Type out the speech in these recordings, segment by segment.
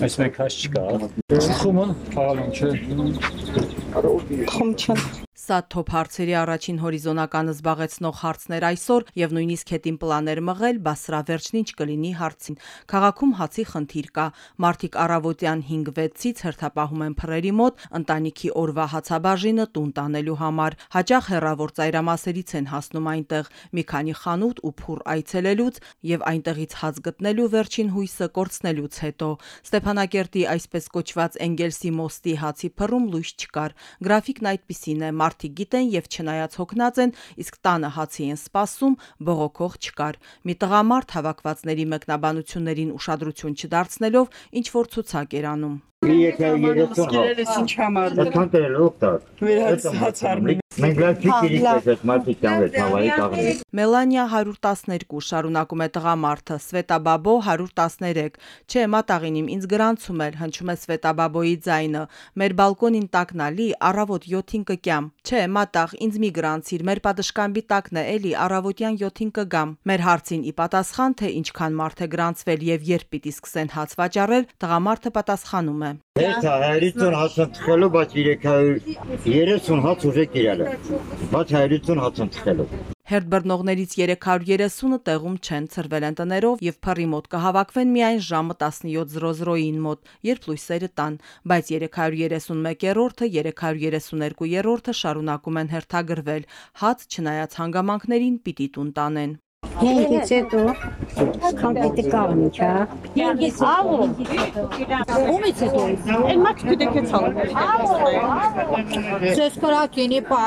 Այս մեկ հաց չկա։ Խումը փաղալուն չէ։ Խում չեն։ Սա թոփ հարցերի առաջին հորիզոնականը զբաղեցնող հարցն էր այսօր եւ նույնիսկ հետին պլաներ մղել, բա սրա վերջն ինչ կլինի հարցին։ Քաղաքում հացի խնդիր կա։ Մարտիկ առավոտյան 5-6-ից հերթապահում են փռերի մոտ ընտանիքի օրվա հացաբաժինը տուն տանելու համար։ Հաճախ հեռավոր ծայրամասերից են հասնում այնտեղ մի քանի խանութ ու փուռ այցելելուց եւ այնտեղից հաց գտնելու վերջին հույսը կորցնելուց հետո։ Ստեփանակերտի այսպես կոչված Էնգելսի մոստի հացի փռում լույս չկար։ Գրաֆիկն այդպիսին է՝ մարդիկ գիտեն եւ չնայած հոգնած են, իսկ տանը հացի են սպասում, բողոքող չկար։ Մի տղամարդ հավաքվածների մեկնաբանություններին ուշադրություն չդարձնելով ինչ որ ցուցակ էր անում։ Եթե երեսը Գերերս ինչ համար։ Այդքան դեր օգտար։ Վերահացած արմի։ Մենք լավ չի գիտենք այդ մարդիկ կան այդ հավայի տաղնի։ Մելանիա 112 շարունակում է տղամարդը, Սվետաբաբո 113։ Չէ, մատաղին իմ ինձ գրանցում էր, հնչում է Սվետաբաբոյի ձայնը։ Մեր բալկոնին տակնալի առավոտ 7-ին կգամ։ Չէ, մատաղ, ինձ մի գրանցիր, մեր պատշկամբի տակն է, էլի առավոտյան 7-ին կգամ։ Մեր հարցին ի պատասխան թե ինչքան մարդ է գրանցվել եւ երբ պիտի սկսեն հաց վաճառել, տղամարդը պատասխանում է. Հերթա 150 հաց են թխելու, բայց 330 հաց ուժե կիրել է։ Բայց 150 հաց են թխելու։ Հերթ բռնողներից 330-ը տեղում չեն, ցրվել են տներով եւ փռի մոտ կհավաքվեն միայն ժամը 17:00-ին մոտ, երբ լույսերը տան, բայց 331-րդը, 332-րդը շարունակում են հերթագրվել։ Հաց չնայած հանգամանքներին պիտի տուն տանեն։ Հենգից հետո քան պիտի կաղնի, չա։ Աղո։ Ումից հետո։ Այն մաք դուք եք Ձեզ կրակինի պա։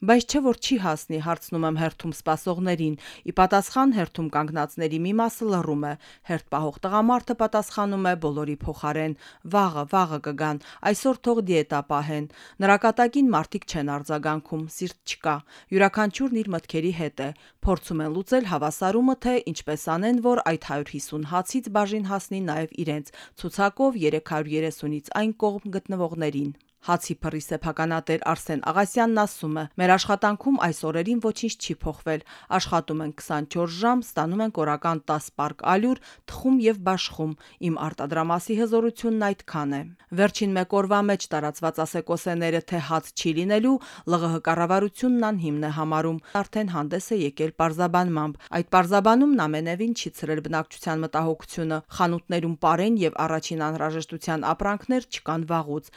Բայց չէ որ չի հասնի, հարցնում եմ հերթում սպասողներին։ Ի պատասխան հերթում կանգնածների մի մասը լռում է։ Հերթ պահող տղամարդը պատասխանում է բոլորի փոխարեն. վաղը, վաղը կգան, այսօր թող դիետա պահեն։ Նրա կատակին մարդիկ չեն արձագանքում, սիրտ չկա։ Յուրաքանչյուրն իր մտքերի հետ է։ Փորձում են լուծել հավասարումը, թե ինչպես անեն, որ այդ 150 հացից բաժին հասնի նաև իրենց ցուցակով 330-ից այն կողմ գտնվողներին։ Հացի փռի սեփականատեր Արսեն Աղասյանն ասում է. Մեր աշխատանքում այս օրերին ոչինչ չի փոխվել։ Աշխատում ենք 24 ժամ, ստանում ենք օրական 10 պարկ ալյուր, թխում եւ բաշխում։ Իմ արտադրամասի հզորությունն այդքան է։ Վերջին մեկ օրվա մեջ տարածված ասեկոսեները թե հաց չի լինելու, ԼՂՀ կառավարությունն անհիմն է համարում։ Արդեն հանդես է եկել պարզաբանմամբ։ Այդ պարզաբանումն ամենևին չի ցրել բնակչության մտահոգությունը։ Խանութներում պարեն եւ առաջին անհրաժեշտության ապրանքներ չկան վաղուց։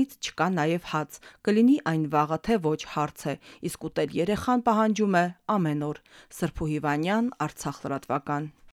Այսօրվանից չկա նաև հաց։ Կլինի այն վաղը թե ոչ հարց է, իսկ ուտել երեխան պահանջում է ամեն օր։ Սրփու Հիվանյան, Արցախ լրատվական։